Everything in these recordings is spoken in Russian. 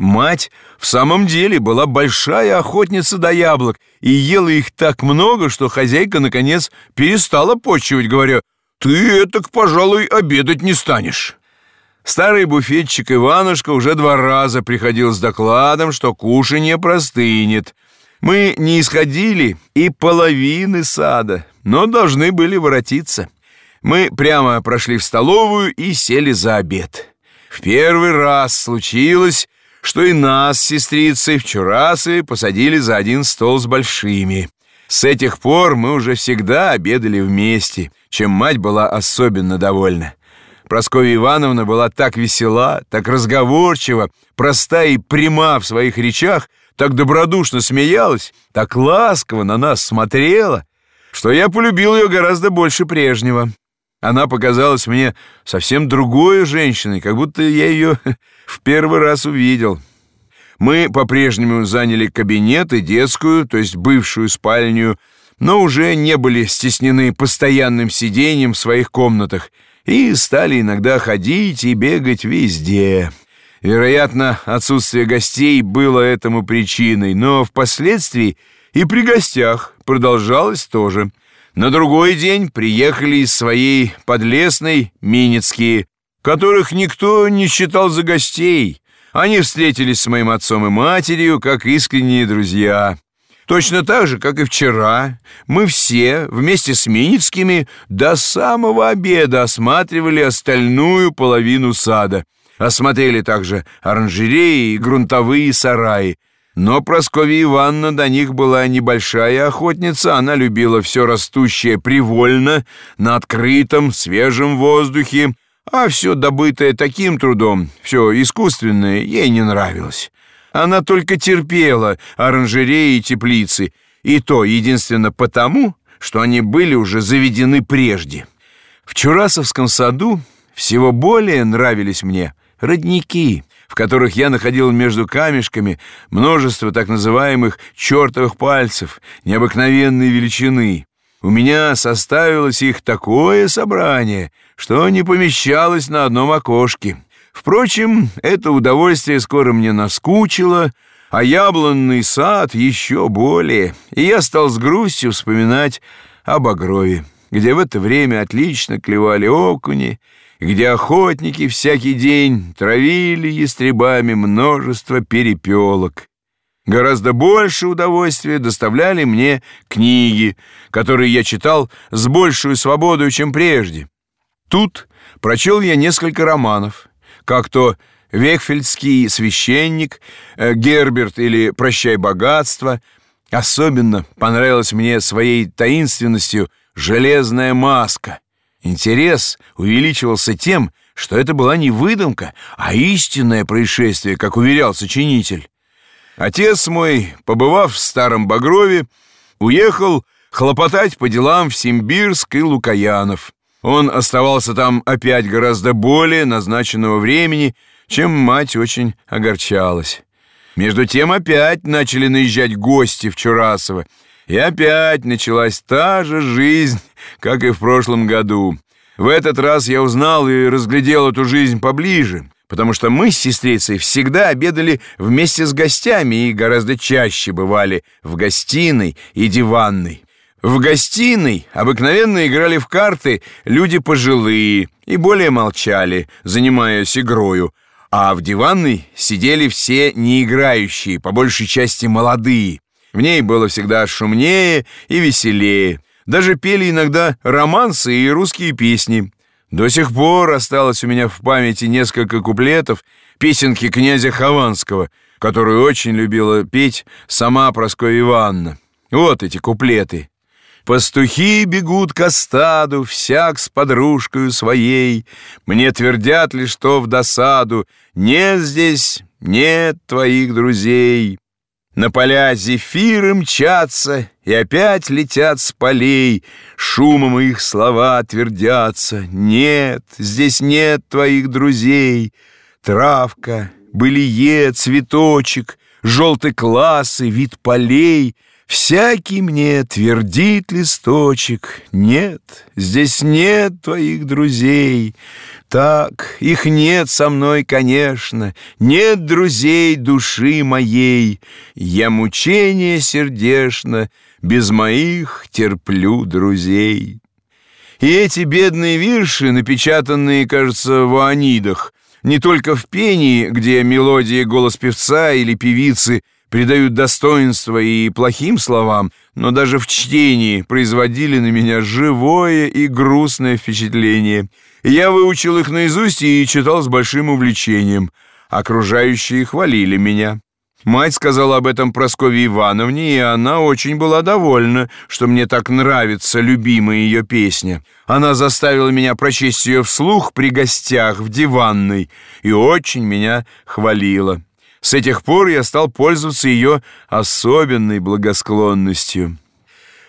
Мать в самом деле была большая охотница до яблок и ела их так много, что хозяйка, наконец, перестала почивать, говоря, «Ты этак, пожалуй, обедать не станешь». Старый буфетчик Иванушка уже два раза приходил с докладом, что кушанье простынет. Мы не исходили и половины сада, но должны были воротиться. Мы прямо прошли в столовую и сели за обед. В первый раз случилось, что и нас с сестрицей в Чурасы посадили за один стол с большими. С этих пор мы уже всегда обедали вместе, чем мать была особенно довольна. Прасковья Ивановна была так весела, так разговорчива, проста и пряма в своих речах, так добродушно смеялась, так ласково на нас смотрела, что я полюбил ее гораздо больше прежнего. Она показалась мне совсем другой женщиной, как будто я ее в первый раз увидел. Мы по-прежнему заняли кабинет и детскую, то есть бывшую спальню, но уже не были стеснены постоянным сидением в своих комнатах и стали иногда ходить и бегать везде. Вероятно, отсутствие гостей было этому причиной, но впоследствии и при гостях продолжалось тоже. На другой день приехали из своей подлесной Миницкие, которых никто не считал за гостей. Они встретились с моим отцом и матерью, как искренние друзья. Точно так же, как и вчера, мы все вместе с Миницкими до самого обеда осматривали остальную половину сада. Осмотрели также оранжереи и грунтовые сараи, но Прасковья Ивановна до них была небольшая охотница, она любила все растущее привольно, на открытом, свежем воздухе, а все добытое таким трудом, все искусственное, ей не нравилось. Она только терпела оранжереи и теплицы, и то единственно потому, что они были уже заведены прежде. В Чурасовском саду всего более нравились мне родники — в которых я находил между камешками множество так называемых чертовых пальцев необыкновенной величины. У меня составилось их такое собрание, что не помещалось на одном окошке. Впрочем, это удовольствие скоро мне наскучило, а яблонный сад еще более, и я стал с грустью вспоминать об Огрове, где в это время отлично клевали окуни, где охотники всякий день травили ястребами множество перепелок. Гораздо больше удовольствия доставляли мне книги, которые я читал с большей свободой, чем прежде. Тут прочел я несколько романов, как то «Вехфельдский священник», э, «Герберт» или «Прощай богатство». Особенно понравилась мне своей таинственностью «Железная маска», Интерес увеличивался тем, что это была не выдумка, а истинное происшествие, как уверял сочинитель. Отец мой, побывав в Старом Багрове, уехал хлопотать по делам в Симбирск и Лукаянов. Он оставался там опять гораздо более назначенного времени, чем мать очень огорчалась. Между тем опять начали наезжать гости в Чурасово, и опять началась та же жизнь, как и в прошлом году. В этот раз я узнал и разглядел эту жизнь поближе, потому что мы с сестрицей всегда обедали вместе с гостями и гораздо чаще бывали в гостиной и диванной. В гостиной обыкновенно играли в карты люди пожилые и более молчали, занимаясь игрою, а в диванной сидели все неиграющие, по большей части молодые. В ней было всегда шумнее и веселее. Даже пели иногда романсы и русские песни. До сих пор осталось у меня в памяти несколько куплетов песенки князя Хованского, которую очень любила петь сама Прасковья Ивановна. Вот эти куплеты. Пастухи бегут к стаду, всяк с подружкою своей. Мне твердят ли, что в досаду нет здесь, нет твоих друзей. На поля зефиры мчатся и опять летят с полей, Шумом их слова твердятся. Нет, здесь нет твоих друзей. Травка, былие, цветочек, Желтый класс и вид полей — Всякий мне твердит листочек, Нет, здесь нет твоих друзей. Так, их нет со мной, конечно, Нет друзей души моей. Я мучение сердечно Без моих терплю друзей. И эти бедные вирши, напечатанные, кажется, в Аонидах, не только в пении, где мелодия голос певца или певицы – придают достоинство и плохим словам, но даже в чтении производили на меня живое и грустное впечатление. Я выучил их наизусть и читал с большим увлечением. Окружающие хвалили меня. Мать сказала об этом Прасковье Ивановне, и она очень была довольна, что мне так нравится любимая ее песня. Она заставила меня прочесть ее вслух при гостях в диванной и очень меня хвалила. С этих пор я стал пользоваться ее особенной благосклонностью.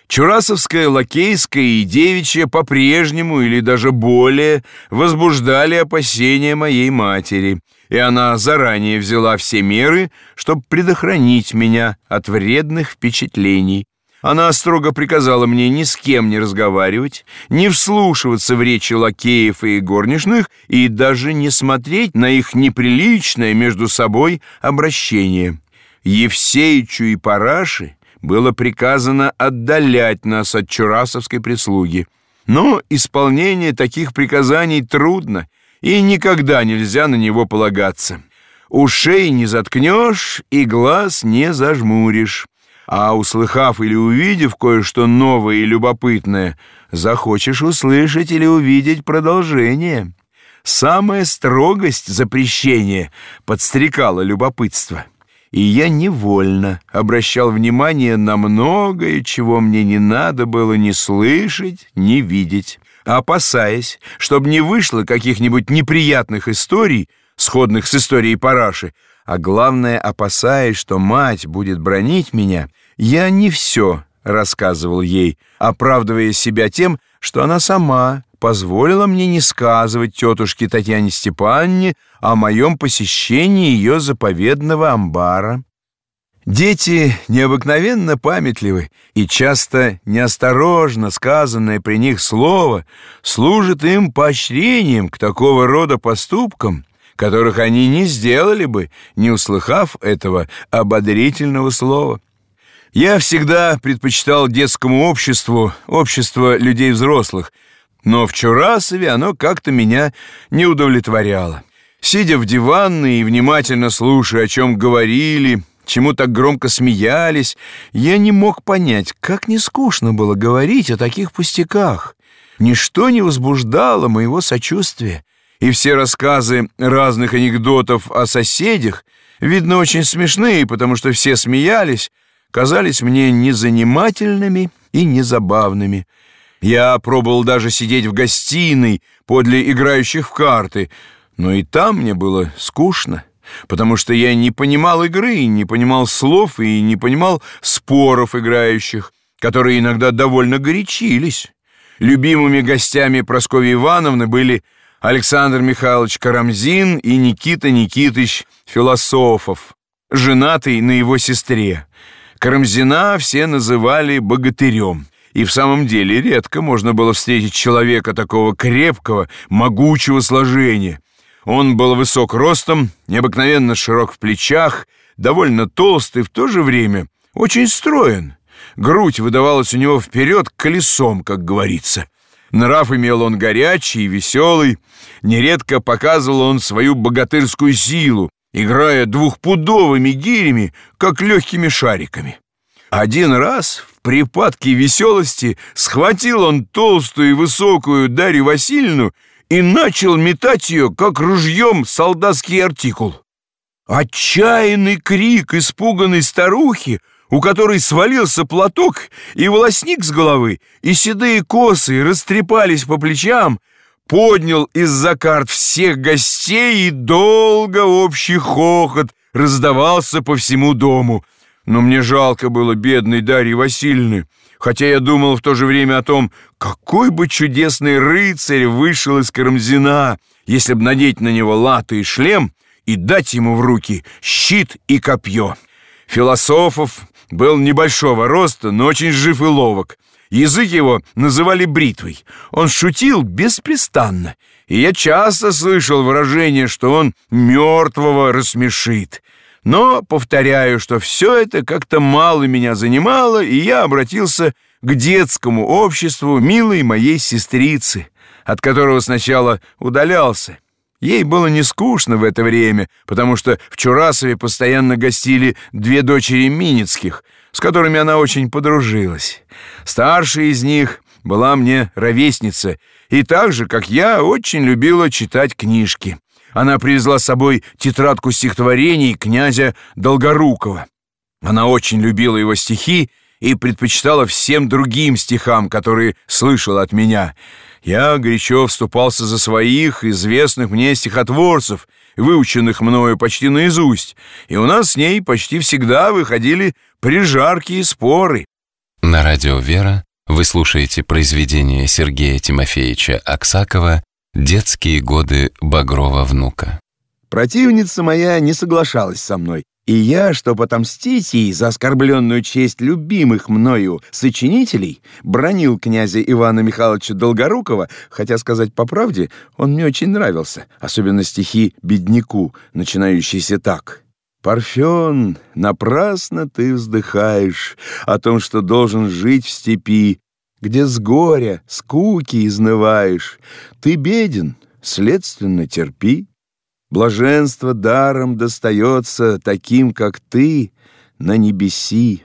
Чурасовская, лакейская и девичья по-прежнему или даже более возбуждали опасения моей матери, и она заранее взяла все меры, чтобы предохранить меня от вредных впечатлений. Она строго приказала мне ни с кем не разговаривать, не вслушиваться в речи лакеев и горничных и даже не смотреть на их неприличное между собой обращение. Евсеичу и Параше было приказано отдалять нас от чурасовской прислуги. Но исполнение таких приказаний трудно, и никогда нельзя на него полагаться. Ушей не заткнешь и глаз не зажмуришь а услыхав или увидев кое-что новое и любопытное, захочешь услышать или увидеть продолжение. Самая строгость запрещения подстрекала любопытство. И я невольно обращал внимание на многое, чего мне не надо было ни слышать, ни видеть, опасаясь, чтобы не вышло каких-нибудь неприятных историй, сходных с историей Параши, а главное, опасаясь, что мать будет бронить меня — я не все рассказывал ей, оправдывая себя тем, что она сама позволила мне не сказывать тетушке Татьяне Степанне о моем посещении ее заповедного амбара. Дети необыкновенно памятливы, и часто неосторожно сказанное при них слово служит им поощрением к такого рода поступкам, которых они не сделали бы, не услыхав этого ободрительного слова. Я всегда предпочитал детскому обществу общество людей взрослых, но в Чурасове оно как-то меня не удовлетворяло. Сидя в диванной и внимательно слушая, о чем говорили, чему так громко смеялись, я не мог понять, как не скучно было говорить о таких пустяках. Ничто не возбуждало моего сочувствия, и все рассказы разных анекдотов о соседях, видно, очень смешные, потому что все смеялись, казались мне незанимательными и незабавными. Я пробовал даже сидеть в гостиной подле играющих в карты, но и там мне было скучно, потому что я не понимал игры, не понимал слов и не понимал споров играющих, которые иногда довольно горячились. Любимыми гостями Прасковьи Ивановны были Александр Михайлович Карамзин и Никита Никитыч Философов, женатый на его сестре. Карамзина все называли богатырем. И в самом деле редко можно было встретить человека такого крепкого, могучего сложения. Он был высок ростом, необыкновенно широк в плечах, довольно толстый, в то же время очень строен. Грудь выдавалась у него вперед колесом, как говорится. Нрав имел он горячий и веселый. Нередко показывал он свою богатырскую силу, играя двухпудовыми гирями, как легкими шариками. Один раз в припадке веселости схватил он толстую и высокую Дарью Васильевну и начал метать ее, как ружьем, солдатский артикул. Отчаянный крик испуганной старухи, у которой свалился платок и волосник с головы, и седые косы растрепались по плечам, поднял из-за карт всех гостей, и долго общий хохот раздавался по всему дому. Но мне жалко было бедной Дарьи Васильевны, хотя я думал в то же время о том, какой бы чудесный рыцарь вышел из Карамзина, если бы надеть на него латы и шлем и дать ему в руки щит и копье. философов, был небольшого роста, но очень жив и ловок. Язык его называли бритвой. Он шутил беспрестанно, и я часто слышал выражение, что он мертвого рассмешит. Но повторяю, что все это как-то мало меня занимало, и я обратился к детскому обществу милой моей сестрицы, от которого сначала удалялся. Ей было не скучно в это время, потому что в Чурасове постоянно гостили две дочери Миницких, с которыми она очень подружилась. Старшая из них была мне ровесница, и так же, как я, очень любила читать книжки. Она привезла с собой тетрадку стихотворений князя Долгорукова. Она очень любила его стихи и предпочитала всем другим стихам, которые слышала от меня. Я горячо вступался за своих известных мне стихотворцев, выученных мною почти наизусть, и у нас с ней почти всегда выходили прижаркие споры. На радио «Вера» вы слушаете произведение Сергея Тимофеевича Аксакова «Детские годы Багрова внука». Противница моя не соглашалась со мной, и я, чтобы отомстить ей за оскорбленную честь любимых мною сочинителей, бронил князя Ивана Михайловича Долгорукова, хотя, сказать по правде, он мне очень нравился, особенно стихи «Бедняку», начинающиеся так. «Парфен, напрасно ты вздыхаешь о том, что должен жить в степи, где с горя, скуки изнываешь. Ты беден, следственно, терпи. Блаженство даром достается таким, как ты, на небеси.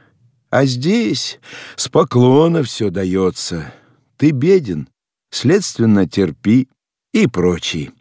А здесь с поклона все дается. Ты беден, следственно, терпи и прочие.